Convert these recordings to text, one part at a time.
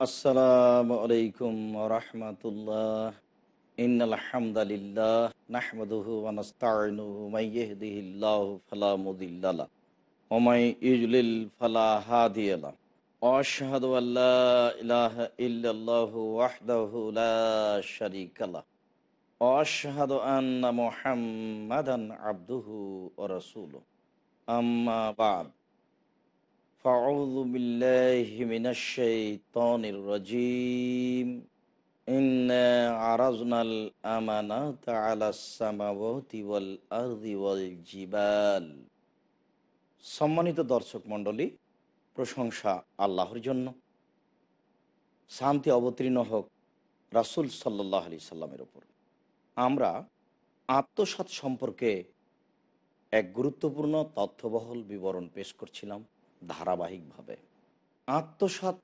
আসসালামু আলাইকুম রহমতুল্লাহ ইন্নাল হামদালিল্লাহ নাহমাদুহু ওয়া নাস্তাইনুহু মান ইয়াহদিহিল্লাহু ফালা মুদিল্লা লাহ ওয়া মান ইউদ্লিল ফালা হাদিয়া লাহ আশহাদু আল লা ইলাহা ইল্লাল্লাহু ওয়াহদাহু লা শারীকা লাহ ওয়া আশহাদু আন্না মুহাম্মাদান আবদুহু ওয়া রাসূলুহু আম্মা বা'দ فأعوذ بالله من الشيطان الرجيم إنا عرضنا الأمانات على السماوات والأرض والجبال সম্মানিত দর্শক মণ্ডলী প্রশংসা আল্লাহর জন্য শান্তি অবতীর্ণ হোক রাসুল সাল্লাহ আলি সাল্লামের ওপর আমরা আত্মসাত সম্পর্কে এক গুরুত্বপূর্ণ তথ্যবহল বিবরণ পেশ করছিলাম ধারাবাহিকভাবে। আত্মসাত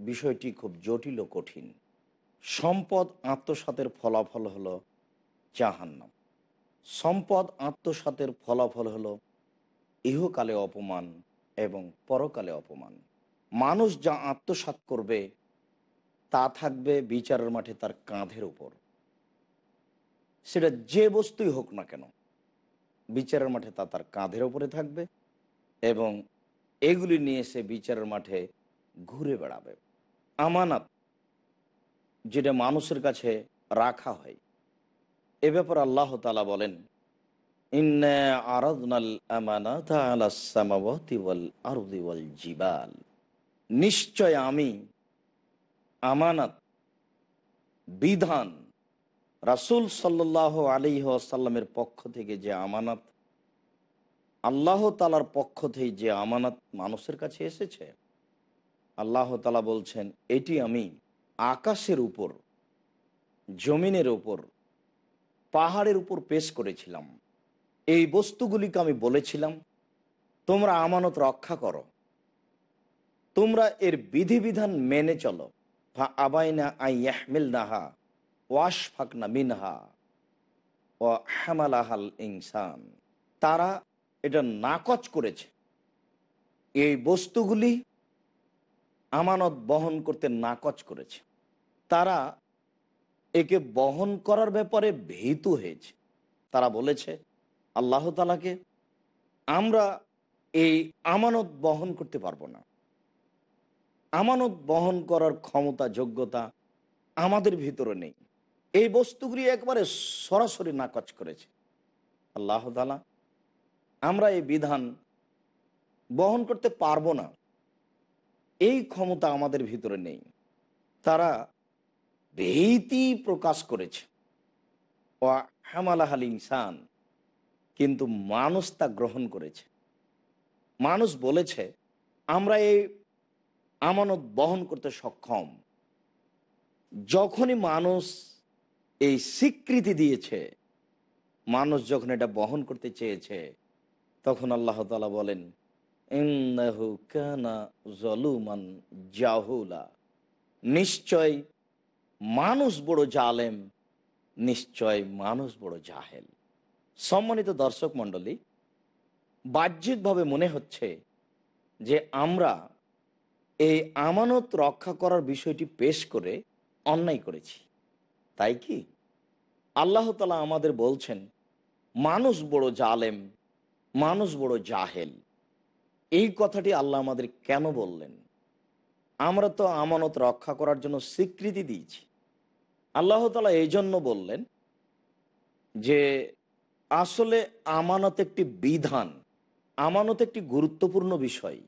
বিষয়টি খুব জটিল ও কঠিন। সম্পদ আত্মসাতের ফলাফল হলো জাহান্নাম। সম্পদ আত্মসাতের ফলাফল হলো ইহকালে অপমান এবং পরকালে অপমান। মানুষ যা আত্মসাত করবে, তা থাকবে বিচারের মাঠে তার কাঁধের উপর। সেটা যে বস্তুই হোক না কেন, বিচারের মাঠে তা তার কাঁধের উপরে থাকবে এবং এগুলি নিয়ে সে বিচারের মাঠে ঘুরে বেড়াবে। আমানত যেটা মানুষের কাছে রাখা হয়। এ ব্যাপার আল্লাহ তালা বলেন নিশ্চয় আমি আমানত, বিধান রাসুল সাল্লাহ আলী আসাল্লামের পক্ষ থেকে যে আমানত আল্লাহ তালার পক্ষ থেকে যে আমানত মানুষের কাছে এসেছে, আল্লাহ তালা বলছেন, এটি আমি আকাশের উপর, জমিনের উপর, পাহাড়ের উপর পেশ করেছিলাম। এই বস্তুগুলিকে আমি বলেছিলাম, তোমরা আমানত রক্ষা করো। তোমরা এর বিধিবিধান মেনে চলো। আবাইনা আই ইয়াহমিল নাহা ওয়াশ ফাকনা মিনহা ও হামালাহাল ইনসান। তারা এটা নাকচ করেছে। এই বস্তুগুলি আমানত বহন করতে নাকচ করেছে। তারা একে বহন করার ব্যাপারে ভীতু হয়েছে। তারা বলেছে, আল্লাহ তালাকে আমরা এই আমানত বহন করতে পারব না। আমানত বহন করার ক্ষমতা, যোগ্যতা আমাদের ভিতরে নেই। এই বস্তুগুলি একবারে সরাসরি নাকচ করেছে। আল্লাহ তালা আমরা এই বিধান বহন করতে পারব না। এই ক্ষমতা আমাদের ভিতরে নেই। তারা ভীতি প্রকাশ করেছে। ও হামালাহাল ইনসান, কিন্তু মানুষ তা গ্রহণ করেছে। মানুষ বলেছে, আমরা এই আমানত বহন করতে সক্ষম। যখনই মানুষ এই স্বীকৃতি দিয়েছে, মানুষ যখন এটা বহন করতে চেয়েছে তখন আল্লাহ তালা বলেন জলুমান জাহুলা। নিশ্চয় মানুষ বড় জালেম, নিশ্চয় মানুষ বড় জাহেল। সম্মানিত দর্শক মণ্ডলী, বাহ্যিকভাবে মনে হচ্ছে যে আমরা এই আমানত রক্ষা করার বিষয়টি পেশ করে অন্যায় করেছি। তাই কি? আল্লাহ তালা আমাদের বলছেন, মানুষ বড় জালেম মানুষ বড় জাহেল। এই কথাটি আল্লাহ আমাদের কেন বললেন? আমরা তো আমানত রক্ষা করার জন্য স্বীকৃতি দিয়েছি। আল্লাহ তালা এই জন্য বললেন যে, আসলে আমানত একটি বিধান, আমানত একটি গুরুত্বপূর্ণ বিষয়।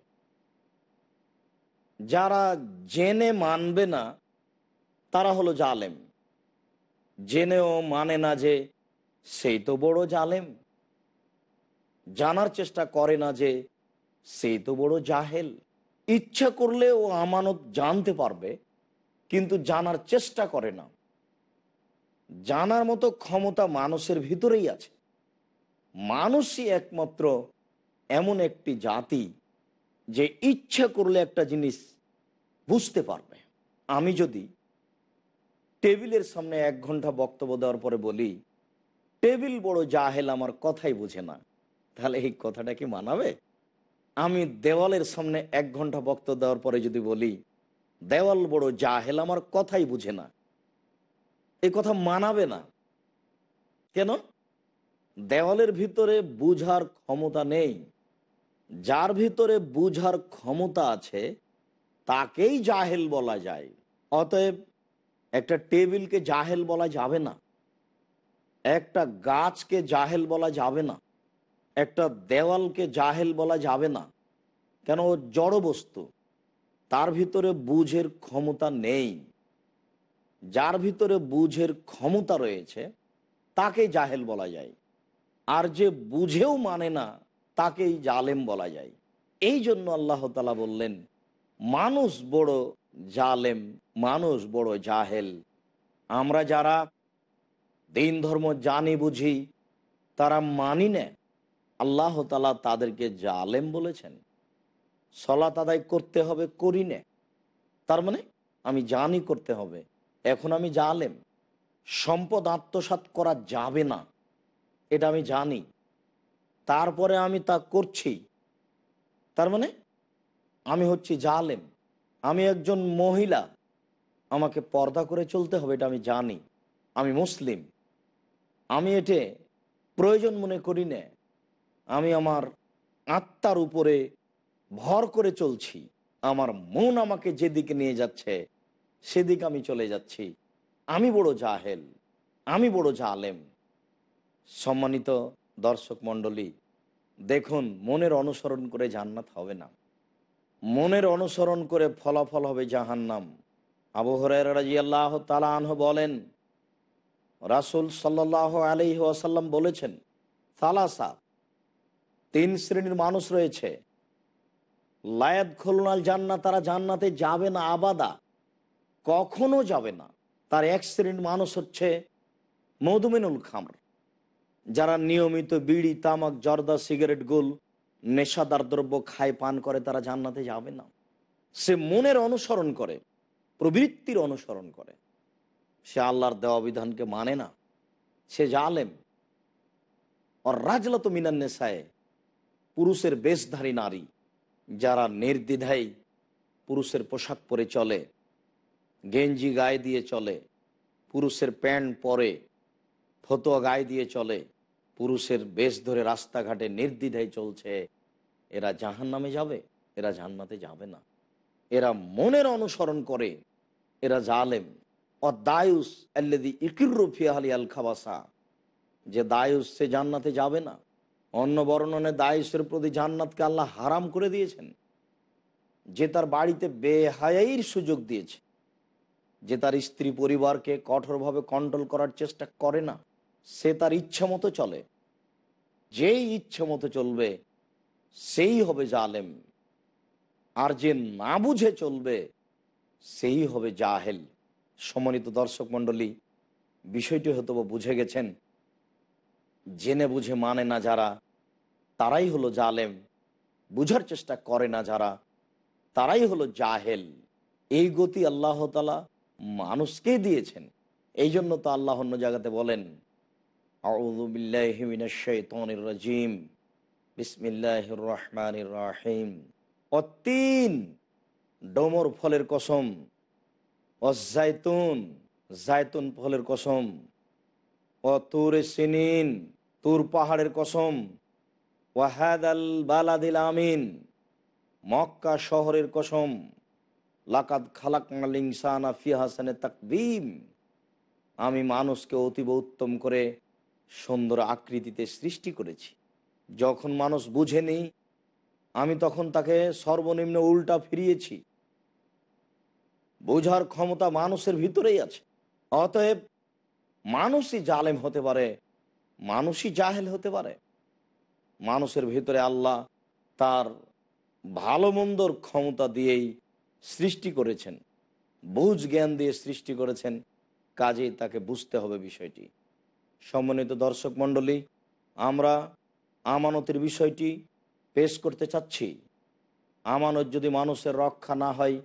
যারা জেনে মানবে না, তারা হলো জালেম। জেনেও মানে না যে, সেই তো বড় জালেম। জানার চেষ্টা করে না যে সেই তো বড় জাহেল। ইচ্ছা করলে ও আমানত জানতে পারবে, কিন্তু জানার চেষ্টা করে না। জানার মতো ক্ষমতা মানুষের ভিতরেই আছে। মানুষই একমাত্র এমন একটি জাতি যে ইচ্ছা করলে একটা জিনিস বুঝতে পারবে। আমি যদি টেবিলের সামনে এক ঘণ্টা বক্তব্য দেওয়ার পরে বলি, টেবিল বড় জাহেল আমার কথাই বুঝে না। তাহলে এই কথাটা কি মানাবে? আমি দেওয়ালের সামনে এক ঘণ্টা বক্তব্য দেওয়ার পরে যদি বলি, দেওয়াল বড় জাহেল, আমার কথাই বুঝে না। এই কথা মানাবে না। কেন? দেওয়ালের ভিতরে বুঝার ক্ষমতা নেই। যার ভিতরে বুঝার ক্ষমতা আছে, তাকেই জাহেল বলা যায়। অতএব একটা টেবিলকে জাহেল বলা যাবে না। একটা গাছকে জাহেল বলা যাবে না। একটা দেওয়ালকে জাহেল বলা যাবে না। কেন? ও জড় বস্তু। তার ভিতরে বুঝের ক্ষমতা নেই। যার ভিতরে বুঝের ক্ষমতা রয়েছে তাকে জাহেল বলা যায়। আর যে বুঝেও মানে না, তাকেই জালেম বলা যায়। এই জন্য আল্লাহ তালা বললেন, মানুষ বড় জালেম, মানুষ বড় জাহেল। আমরা যারা দিন ধর্ম জানি বুঝি, তারা মানি না। আল্লাহ তালা তাদেরকে জালেম বলেছেন। সলাত আদায় করতে হবে, করি নে। তার মানে আমি জানি করতে হবে। এখন আমি জালেম। সম্পদ আত্মসাত করা যাবে না। এটা আমি জানি। তারপরে আমি তা করছি। তার মানে আমি হচ্ছি জালেম। আমি একজন মহিলা। আমাকে পর্দা করে চলতে হবে, এটা আমি জানি। আমি মুসলিম। আমি এটে প্রয়োজন মনে করি না। আমি আমার আত্মার উপরে ভর করে চলছি। আমার মন আমাকে যেদিকে নিয়ে যাচ্ছে, সেদিক আমি চলে যাচ্ছি। আমি বড় জাহেল, আমি বড় জালেম। সম্মানিত দর্শক মণ্ডলী, দেখুন, মনের অনুসরণ করে জান্নাত হবে না। মনের অনুসরণ করে ফলাফল হবে জাহান্নাম। আবু হরাজি আল্লাহ তালাহ বলেন, রাসুল সাল্লাহ আলি ওয়াসাল্লাম বলেছেন, সালাসা তিন শ্রেণির মানুষ রয়েছে। লায়াত খোলনাল জান্নাত, তারা জান্নাতে যাবে না, আবাদা। কখনো যাবে না। তার এক শ্রেণির মানুষ হচ্ছে মধুমিনুল খামর, যারা নিয়মিত বিড়ি, তামাক, জর্দা, সিগারেট, গোল, নেশাদার দ্রব্য খায়, পান করে, তারা জান্নাতে যাবে না। সে মনের অনুসরণ করে, প্রবৃত্তির অনুসরণ করে। সে আল্লাহর দেওয়া বিধানকে মানে না। সে জালেম। আর রাজলত মিনান নেশায় পুরুষের বেশধারী নারী, যারা নির্দ্বিধায় পুরুষের পোশাক পরে চলে, গেঞ্জি গায়ে দিয়ে চলে, পুরুষের প্যান্ট পরে, ফতোয়া গায়ে দিয়ে চলে, পুরুষের বেশ ধরে রাস্তাঘাটে নির্দ্বিধায় চলছে, এরা জাহান নামে যাবে, এরা জান্নাতে যাবে না। এরা মনের অনুসরণ করে, এরা জালেম। ও দায়ুস আল্লাদি ইকিরফিয়ালি আল খাবাসা, যে দায়ুস সে জান্নাতে যাবে না। অন্য বর্ণনে দায়েশের প্রতি জান্নাতকে আল্লাহ হারাম করে দিয়েছেন। যে তার বাড়িতে বেহায়াইর সুযোগ দিয়েছে। যে তার স্ত্রী পরিবারকে কঠোরভাবে কন্ট্রোল করার চেষ্টা করে না। সে তার ইচ্ছা মতো চলে। যেই ইচ্ছা মতো চলবে, সেই হবে জালেম। আর যে না বুঝে চলবে, সেই হবে জাহেল। সম্মানিত দর্শক মণ্ডলী, বিষয়টি হয়তো বুঝে গেছেন। জেনে বুঝে মানে না যারা, তারাই হলো জালেম। বুঝার চেষ্টা করে না যারা, তারাই হলো জাহেল। এই গতি আল্লাহ তালা মানুষকেই দিয়েছেন। এই জন্য তো আল্লাহ অন্য জায়গাতে বলেন ডোমর ফলের কসম। অজাইতুন জায়তুন ফলের কসম। ও তুর সিনিন, তুর পাহাড়ের কসম। ওয়াহাদ আল বালাদিল আমিন, মক্কা শহরের কসম। লাকাদ খালাক ইনসানা ফি হাসানে তাকবিম আমি মানুষকে অতীব উত্তম করে সুন্দর আকৃতিতে সৃষ্টি করেছি। যখন মানুষ বুঝেনি আমি তখন তাকে সর্বনিম্ন উল্টা ফিরিয়েছি। বোঝার ক্ষমতা মানুষের ভিতরেই আছে। অতএব মানুষই জালেম হতে পারে, মানুষই জাহেল হতে পারে। মানুষের ভিতরে আল্লাহ তার ভালো মন্দর ক্ষমতা দিয়েই সৃষ্টি করেছেন। বুঝ জ্ঞান দিয়ে সৃষ্টি করেছেন, কাজেই তাকে বুঝতে হবে বিষয়টি। সম্মানিত দর্শক মণ্ডলী, আমরা আমানতের বিষয়টি পেশ করতে চাচ্ছি। আমানত যদি মানুষের রক্ষা না হয়,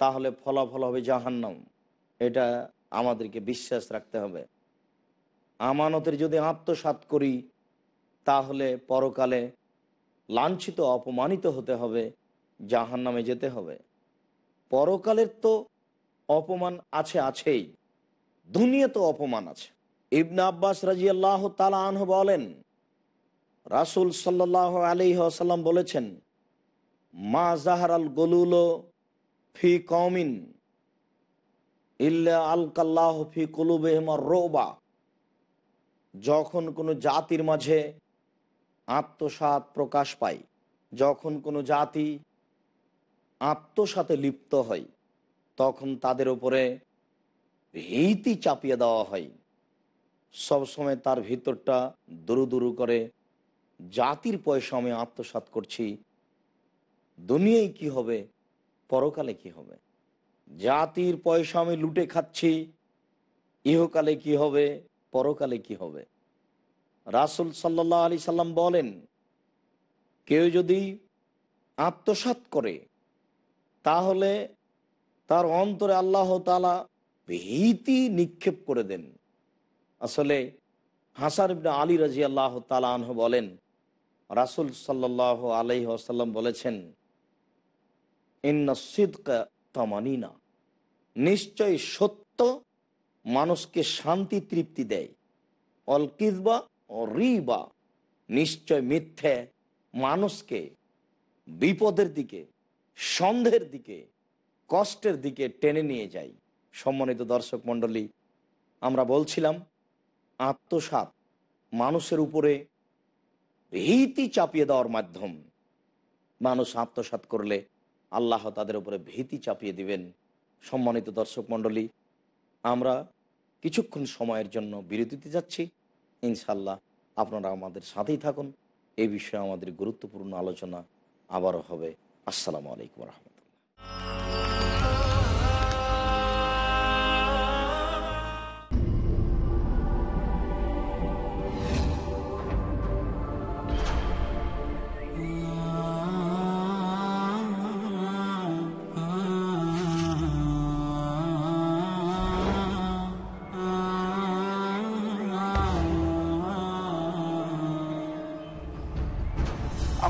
তাহলে ফলাফল হবে জাহান্নাম। এটা আমাদেরকে বিশ্বাস রাখতে হবে। আমানতের যদি আত্মসাত করি, তাহলে পরকালে লাঞ্ছিত, অপমানিত হতে হবে জাহান নামে যেতে হবে। পরকালের তো অপমান আছে আছেই, দুনিয়া তো অপমান আছে। ইবনা আব্বাস রাজি আল্লাহ তালাহ বলেন, রাসুল সাল্লাহ আলি আসাল্লাম বলেছেন, মা জাহার আল গলুলো ফি কমিন ইল্লা রোবা যখন কোনো জাতির মাঝে আত্মসাত প্রকাশ পায় যখন কোনো জাতি আত্মসাতে লিপ্ত হয়, তখন তাদের উপরে ভীতি চাপিয়ে দেওয়া হয়। সবসময় তার ভিতরটা দুরু দুরু করে, জাতির পয়সা আমি আত্মসাত করছি, দুনিয়ায় কি হবে, পরকালে কি হবে? জাতির পয়সা আমি লুটে খাচ্ছি। ইহকালে কি হবে? পরকালে কি হবে? রাসুল সাল্লাহ আলি সাল্লাম বলেন, কেউ যদি আত্মসাত করে, তাহলে তার অন্তরে আল্লাহ তালা ভীতি নিক্ষেপ করে দেন। আসলে হাসার আলী রাজি আল্লাহ তালাহ বলেন, রাসুল সাল্লাহ আলাইহি আসাল্লাম বলেছেন তামানিনা। নিশ্চয় সত্য, মানুষকে শান্তি, তৃপ্তি দেয়। অলকিজবা ও রিবা, নিশ্চয় মিথ্যে মানুষকে, বিপদের দিকে, সন্দেহের দিকে, কষ্টের দিকে টেনে নিয়ে যায়। সম্মানিত দর্শক মণ্ডলী, আমরা বলছিলাম আত্মসাত মানুষের উপরে ভীতি চাপিয়ে দেওয়ার মাধ্যম। মানুষ আত্মসাত করলে আল্লাহ তাদের উপরে ভীতি চাপিয়ে দিবেন। সম্মানিত দর্শক মণ্ডলী, আমরা কিছুক্ষণ সময়ের জন্য বিরতিতে যাচ্ছি। ইনশাল্লাহ আপনারা আমাদের সাথেই থাকুন। এ বিষয়ে আমাদের গুরুত্বপূর্ণ আলোচনা আবারও হবে। আসসালামু আলাইকুম রহমতুল্লাহ।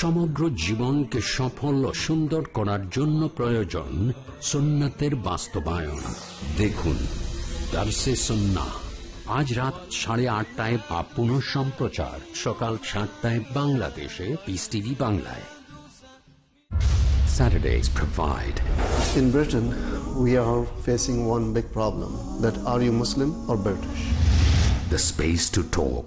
সমগ্র জীবনকে সফল ও সুন্দর করার জন্য প্রয়োজন সুন্নাতের বাস্তবায়ন দেখুন দার্সে সন্না আজ রাত সাড়ে আটটায় বা পুনঃ সম্প্রচার সকাল সাতটায় বাংলাদেশে পিস টিভি বাংলায় Saturdays provide In Britain, we are facing one big problem that are you Muslim or British? the space to talk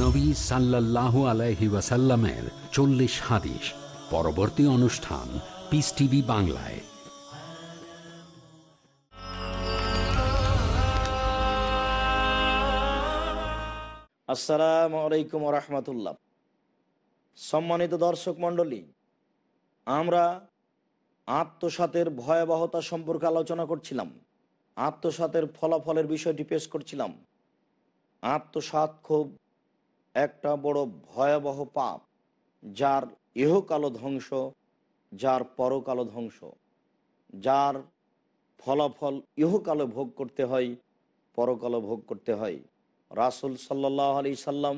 নবী সাল্লাল্লাহু আলাইহি ওয়াসাল্লামের চল্লিশ হাদিস। পরবর্তী অনুষ্ঠান পিস টিভি বাংলায়। আসসালামু আলাইকুম রহমতুল্লাহ। সম্মানিত দর্শক মণ্ডলী, আমরা আত্মসাতের ভয়াবহতা সম্পর্কে আলোচনা করছিলাম, আত্মসাতের ফলাফলের বিষয়টি পেশ করছিলাম। আত্মসাত খুব একটা বড় ভয়াবহ পাপ, যার ইহকালো ধ্বংস, যার পরকালো ধ্বংস। যার ফলাফল ইহকালে ভোগ করতে হয়, পরকালে ভোগ করতে হয়। রাসুল সাল্লাহ আলি সাল্লাম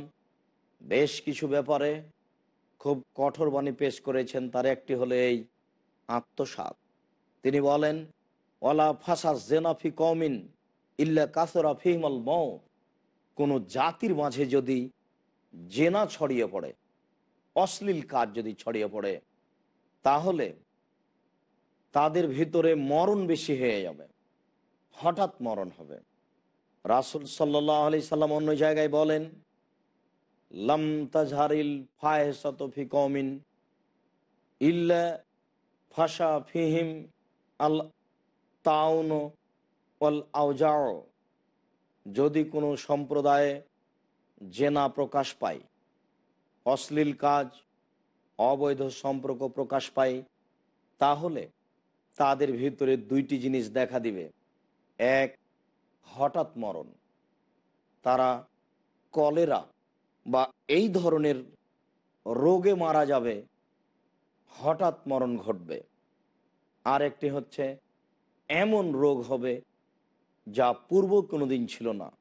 বেশ কিছু ব্যাপারে খুব কঠোর বাণী পেশ করেছেন, তার একটি হলো এই আত্মসাত তিনি বলেন ওলা ফাসা জেনাফি কমিন ইল্লা কাসরা ফিহমাল মৌ কোনো জাতির মাঝে যদি জেনা ছড়িয়ে পড়ে, অশ্লীল কাজ যদি ছড়িয়ে পড়ে, তাহলে তাদের ভিতরে মরণ বেশি হয়ে যাবে, হঠাৎ মরণ হবে। রাসুল সাল্লাহ আলি সাল্লাম অন্য জায়গায় বলেন, লাম তাজহারিল ফাহেসাত ফি কমিন ইল্লা ফাশা ফিহিম আল তাউন ওয়াল আউজাও যদি কোনো সম্প্রদায়ে জেনা প্রকাশ পায়, অশ্লীল কাজ, অবৈধ সম্পর্ক প্রকাশ পায়, তাহলে তাদের ভিতরে দুইটি জিনিস দেখা দিবে। এক, হঠাৎ মরণ। তারা কলেরা বা এই ধরনের রোগে মারা যাবে, হঠাৎ মরণ ঘটবে। আর একটি হচ্ছে, এমন রোগ হবে যা পূর্ব কোনোদিন ছিল না।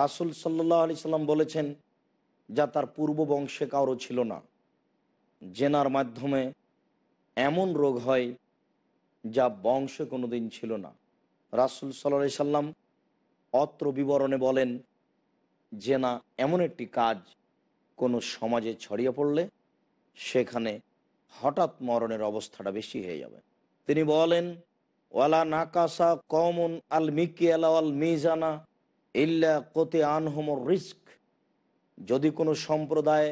রাসুল সাল্লাহ আলি সাল্লাম বলেছেন, যা তার পূর্ব বংশে কারও ছিল না। জেনার মাধ্যমে এমন রোগ হয় যা বংশে কোনো দিন ছিল না। রাসুল সাল্লাহ সাল্লাম অত্র বিবরণে বলেন যে না এমন একটি কাজ কোনো সমাজে ছড়িয়ে পড়লে সেখানে হঠাৎ মরণের অবস্থাটা বেশি হয়ে যাবে। তিনি বলেন, ওয়ালা নাকাসা কমন আল মিকি আল মিজানা ইল্লা কোতে আনহমর রিস্ক যদি কোনো সম্প্রদায়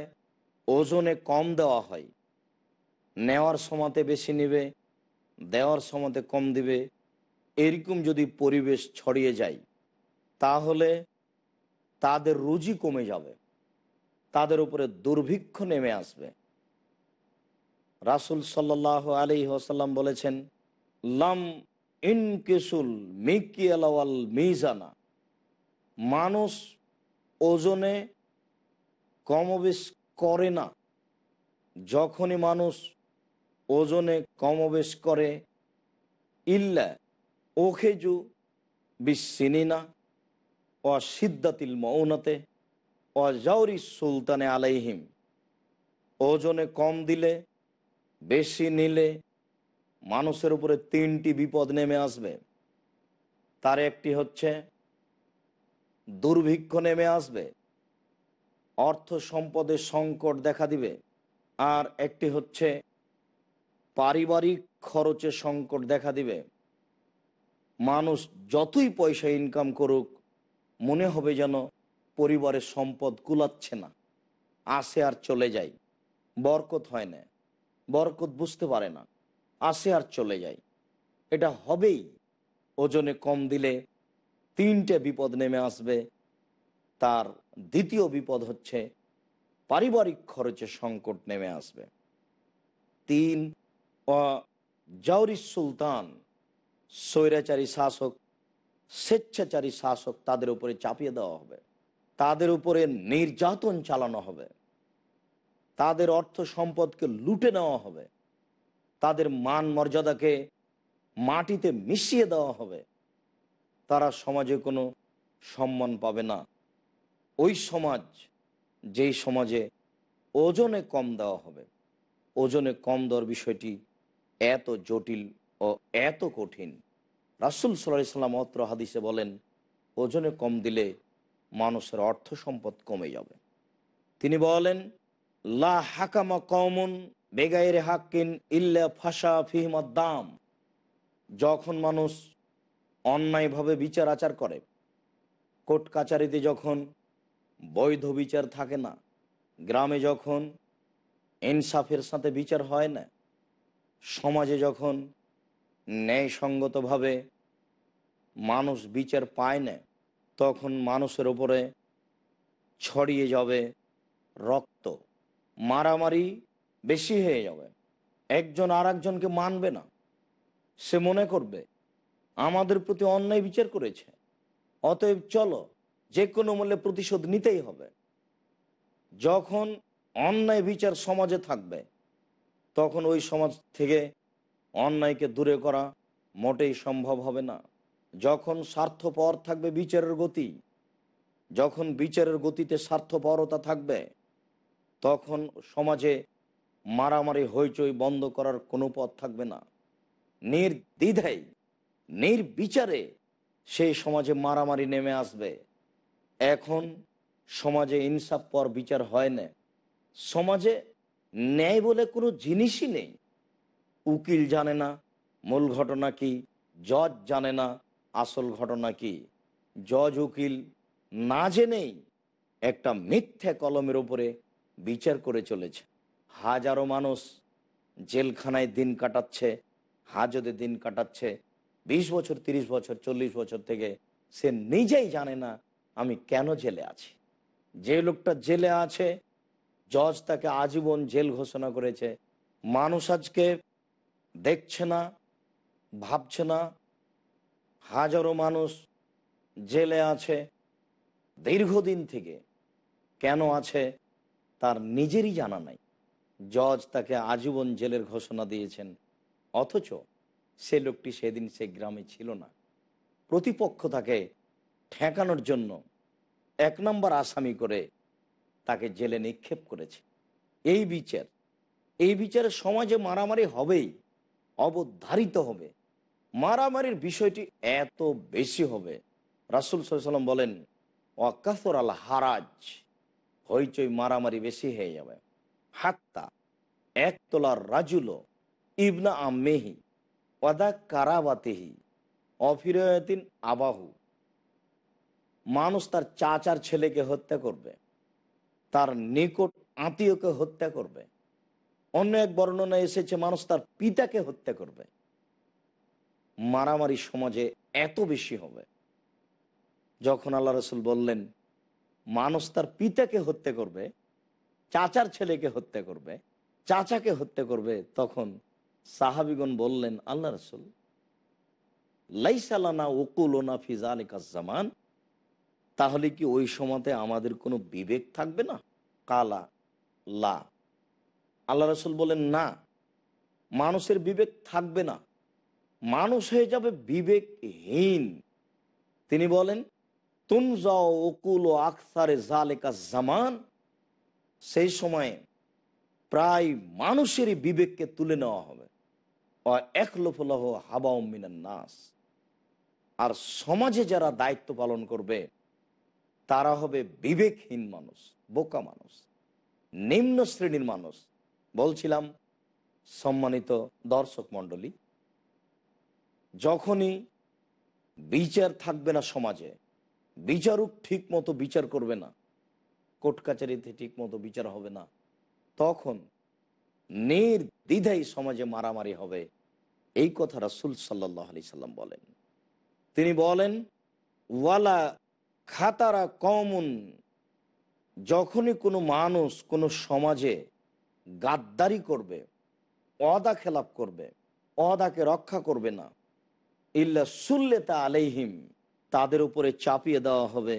ওজনে কম দেওয়া হয়, নেওয়ার সময়তে বেশি নেবে, দেওয়ার সময়তে কম দিবে, এরকম যদি পরিবেশ ছড়িয়ে যায়, তাহলে তাদের রুজি কমে যাবে, তাদের উপরে দুর্ভিক্ষ নেমে আসবে। রাসুল সাল্লাহ আলী ওসাল্লাম বলেছেন, লাম ইনকেসুল মিকি আলাওয়াল মিজানা। মানুষ ওজনে কমবেশ করে না। যখনই মানুষ ওজনে কমবেশ করে, ইল্লা ওখেজু বিসিনিনা ও সিদ্দাতিল মৌনতে ও জাউরি সুলতানে আলাইহিম। ওজনে কম দিলে, বেশি নিলে মানুষের উপরে তিনটি বিপদ নেমে আসবে। তার একটি হচ্ছে দুর্ভিক্ষ নেমে আসবে, অর্থ সম্পদের সংকট দেখা দিবে, আর একটি হচ্ছে পারিবারিক খরচে সংকট দেখা দিবে। মানুষ যতই পয়সা ইনকাম করুক, মনে হবে যেন পরিবারের সম্পদ কুলাচ্ছে না, আসে আর চলে যায়। বরকত হয় না, বরকত বুঝতে পারে না, আসে আর চলে যায়। এটা হবেই, ওজনে কম দিলে তিনটে বিপদ নেমে আসবে। তার দ্বিতীয় বিপদ হচ্ছে পারিবারিক খরচে সংকট নেমে আসবে। তিন জাউরি সুলতান, স্বৈরাচারী শাসক, স্বেচ্ছাচারী শাসক তাদের উপরে চাপিয়ে দেওয়া হবে। তাদের উপরে নির্যাতন চালানো হবে। তাদের অর্থ সম্পদকে লুটে নেওয়া হবে। তাদের মান মর্যাদাকে মাটিতে মিশিয়ে দেওয়া হবে। তারা সমাজে কোনো সম্মান পাবে না। ওই সমাজ, যেই সমাজে ওজনে কম দেওয়া হবে, ওজনে কম দেওয়ার বিষয়টি এত জটিল ও এত কঠিন। রাসুল সাল্লাহ সাল্লাম অত্র হাদিসে বলেন, ওজনে কম দিলে মানুষের অর্থ সম্পদ কমে যাবে। তিনি বলেন, লা হাকামা কমন বেগাইর হাক্কিন ইল্লা ফাঁসা ফিহমদ দাম। যখন মানুষ অন্যায়ভাবে বিচার আচার করে। কোর্ট কাচারিতে যখন বৈধ বিচার থাকে না, গ্রামে যখন ইনসাফের সাথে বিচার হয় না, সমাজে যখন ন্যায়সঙ্গতভাবে মানুষ বিচার পায় না, তখন মানুষের ওপরে ছড়িয়ে যাবে রক্ত। মারামারি বেশি হয়ে যাবে। একজন আর মানবে না। সে মনে করবে আমাদের প্রতি অন্যায় বিচার করেছে। অতএব চলো যে কোনো মূল্যে প্রতিশোধ নিতেই হবে। যখন অন্যায় বিচার সমাজে থাকবে, তখন ওই সমাজ থেকে অন্যায়কে দূরে করা মোটেই সম্ভব হবে না। যখন স্বার্থপর থাকবে বিচারের গতি, যখন বিচারের গতিতে স্বার্থপরতা থাকবে, তখন সমাজে মারামারি, হইচই বন্ধ করার কোনো পথ থাকবে না। নির্দ্বিধায় নির্বিচারে সেই সমাজে মারামারি নেমে আসবে। এখন সমাজে ইনসাফ পর বিচার হয় না। সমাজে ন্যায় বলে কোনো জিনিসই নেই। উকিল জানে না, মূল ঘটনা কি, জজ জানে না, আসল ঘটনা কি। জজ, উকিল না জেনেই একটা মিথ্যে কলমের উপরে বিচার করে চলেছে। হাজারো মানুষ জেলখানায় দিন কাটাচ্ছে, হাজতে দিন কাটাচ্ছে বিশ বছর ৩০ বছর, চল্লিশ বছর থেকে সে নিজেই জানে না আমি কেন জেলে আছি। যে লোকটা জেলে আছে, জজ তাকে আজীবন জেল ঘোষণা করেছে। মানুষ আজকে দেখছে না, ভাবছে না, হাজারো মানুষ জেলে আছে, দীর্ঘদিন থেকে কেন আছে তার নিজেরই জানা নাই। জজ তাকে আজীবন জেলের ঘোষণা দিয়েছেন, অথচ সে লোকটি সেদিন সে গ্রামে ছিল না। প্রতিপক্ষ তাকে ঠেকানোর জন্য এক নম্বর আসামি করে তাকে জেলে নিক্ষেপ করেছে। এই বিচার, এই বিচারে সমাজে মারামারি হবেই, অবধারিত হবে। মারামারির বিষয়টি এত বেশি হবে। রাসুল সাল্লাম বলেন, ওয়াকাসর আল হারাজ হইচই মারামারি বেশি হয়ে যাবে। হাত্তা এক তোলার রাজুল ইবনা আমেহি ওয়াদা কারাবাতেহি অফিরতিন আবাহু। মানুষ তার চাচার ছেলেকে হত্যা করবে, তার নিকট আত্মীয়কে হত্যা করবে। অন্য এক বর্ণনা এসেছে, মানুষ তার পিতাকে হত্যা করবে। মারামারি সমাজে এত বেশি হবে। যখন আল্লাহ রসুল বললেন, মানুষ তার পিতাকে হত্যা করবে, চাচার ছেলেকে হত্যা করবে, চাচাকে হত্যা করবে, তখন সাহাবিগণ বললেন, আল্লাহ রসুল লাইসালানা ওকুলোনা ফিজা আলী কাজামান তাহলে কি ওই সময়তে আমাদের কোনো বিবেক থাকবে না? কালা, লা। আল্লাহ রসুল বলেন না, মানুষের বিবেক থাকবে না। মানুষ হয়ে যাবে বিবেকহীন। তিনি বলেন তুম যাও ওকুল ও আকসারে জালেকা জামান। সেই সময়ে প্রায় মানুষেরই বিবেককে তুলে নেওয়া হবে। একলোফলাহ হাবা মিনান নাস। আর সমাজে যারা দায়িত্ব পালন করবে, তারা হবে বিবেকহীন মানুষ, বোকা মানুষ, নিম্ন শ্রেণির মানুষ। বলছিলাম সম্মানিত দর্শক মণ্ডলী, যখনই বিচার থাকবে না সমাজে, বিচারক ঠিক মতো বিচার করবে না, কোর্ট কাচারিতে ঠিক মতো বিচার হবে না তখন নির্দ্বিধাই সমাজে মারামারি হবে। এই কথা রাসুল সাল্লাহ আলি সাল্লাম বলেন। তিনি বলেন, ওয়ালা খাতারা কমন যখনই কোনো মানুষ কোনো সমাজে গাদ্দারি করবে অদা খেলাপ করবে অদাকে রক্ষা করবে না, ইল্লা সুল্লেতা আলাইহিম, তাদের উপরে চাপিয়ে দেওয়া হবে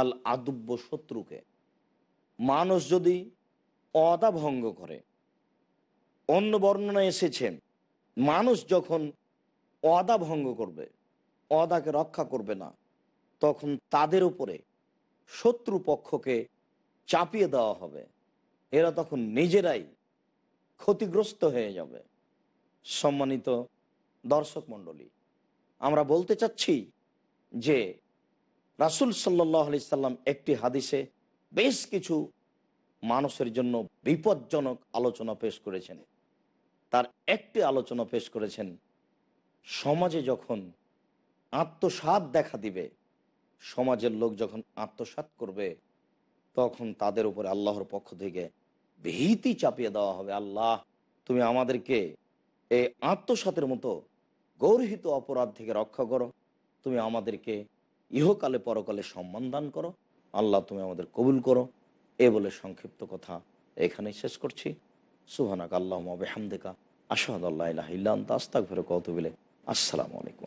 আল আদুব্য শত্রুকে। মানুষ যদি অদা ভঙ্গ করে। অন্য বর্ণনা এসেছেন, মানুষ যখন অদা ভঙ্গ করবে, অদাকে রক্ষা করবে না, তখন তাদের উপরে শত্রু পক্ষকে চাপিয়ে দেওয়া হবে। এরা তখন নিজেরাই ক্ষতিগ্রস্ত হয়ে যাবে। সম্মানিত দর্শক মণ্ডলী, আমরা বলতে চাচ্ছি যে রাসুল সাল্লাহ সাল্লাম একটি হাদিসে বেশ কিছু মানুষের জন্য বিপজ্জনক আলোচনা পেশ করেছেন। তার একটি আলোচনা পেশ করেছেন, সমাজে যখন আত্মসাত দেখা দিবে, সমাজের লোক যখন আত্মসাত করবে, তখন তাদের উপরে আল্লাহর পক্ষ থেকে ভীতি চাপিয়ে দেওয়া হবে, আল্লাহ, তুমি আমাদেরকে এই আত্মসাতের মতো গর্হিত অপরাধ থেকে রক্ষা করো, তুমি আমাদেরকে ইহকালে পরকালে সম্মান দান করো, আল্লাহ, তুমি আমাদের কবুল করো। এ বলে সংক্ষিপ্ত কথা এখানেই শেষ করছি। সুহানাক আল্লাহ বেহামদেকা। আসহাদ আল্লাহ আস্তাক ভরে কত আসসালামু আলাইকুম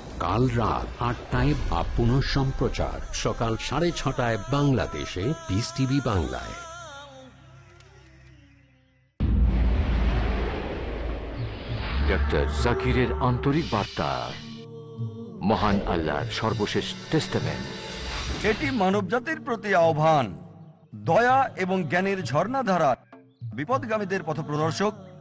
কাল রাত আটটায় বা পুনঃ সম্প্রচার। সকাল সাড়ে ছটায় বাংলাদেশে পিস টিভি বাংলায়। ডক্টর জাকিরের আন্তরিক বার্তা। মহান আল্লাহর সর্বশেষ টেস্টামেন্ট এটি মানবজাতির প্রতি আহ্বান। দয়া এবং জ্ঞানের ঝর্ণাধারা বিপদগামীদের পথপ্রদর্শক